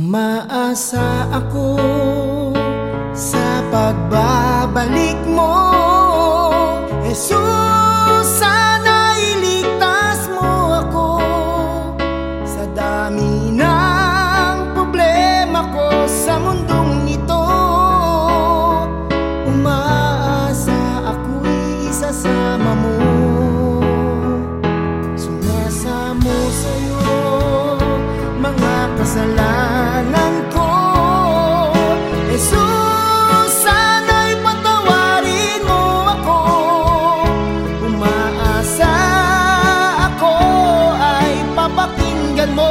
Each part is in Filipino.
Maasa ako sa pagbabalik mo. Jesus, sana iligtas mo ako Sa dami ng problema ko sa mundong ito. Umaasa ako isasama mo. Sumasamo sa'yo mga kasalanan. également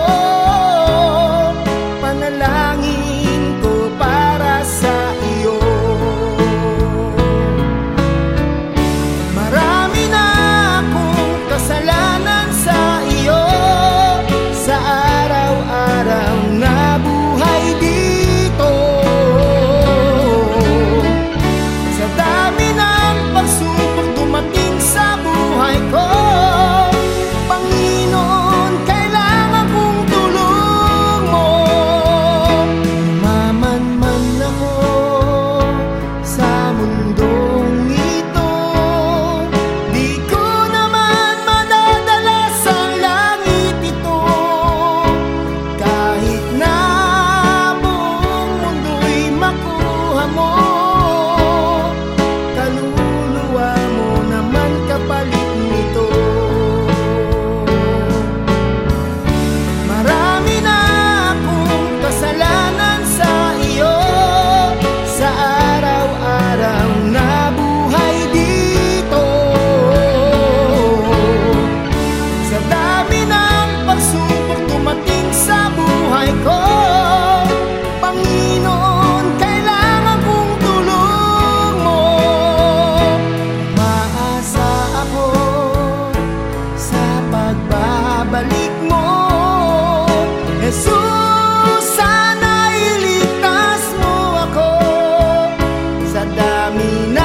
caminhar.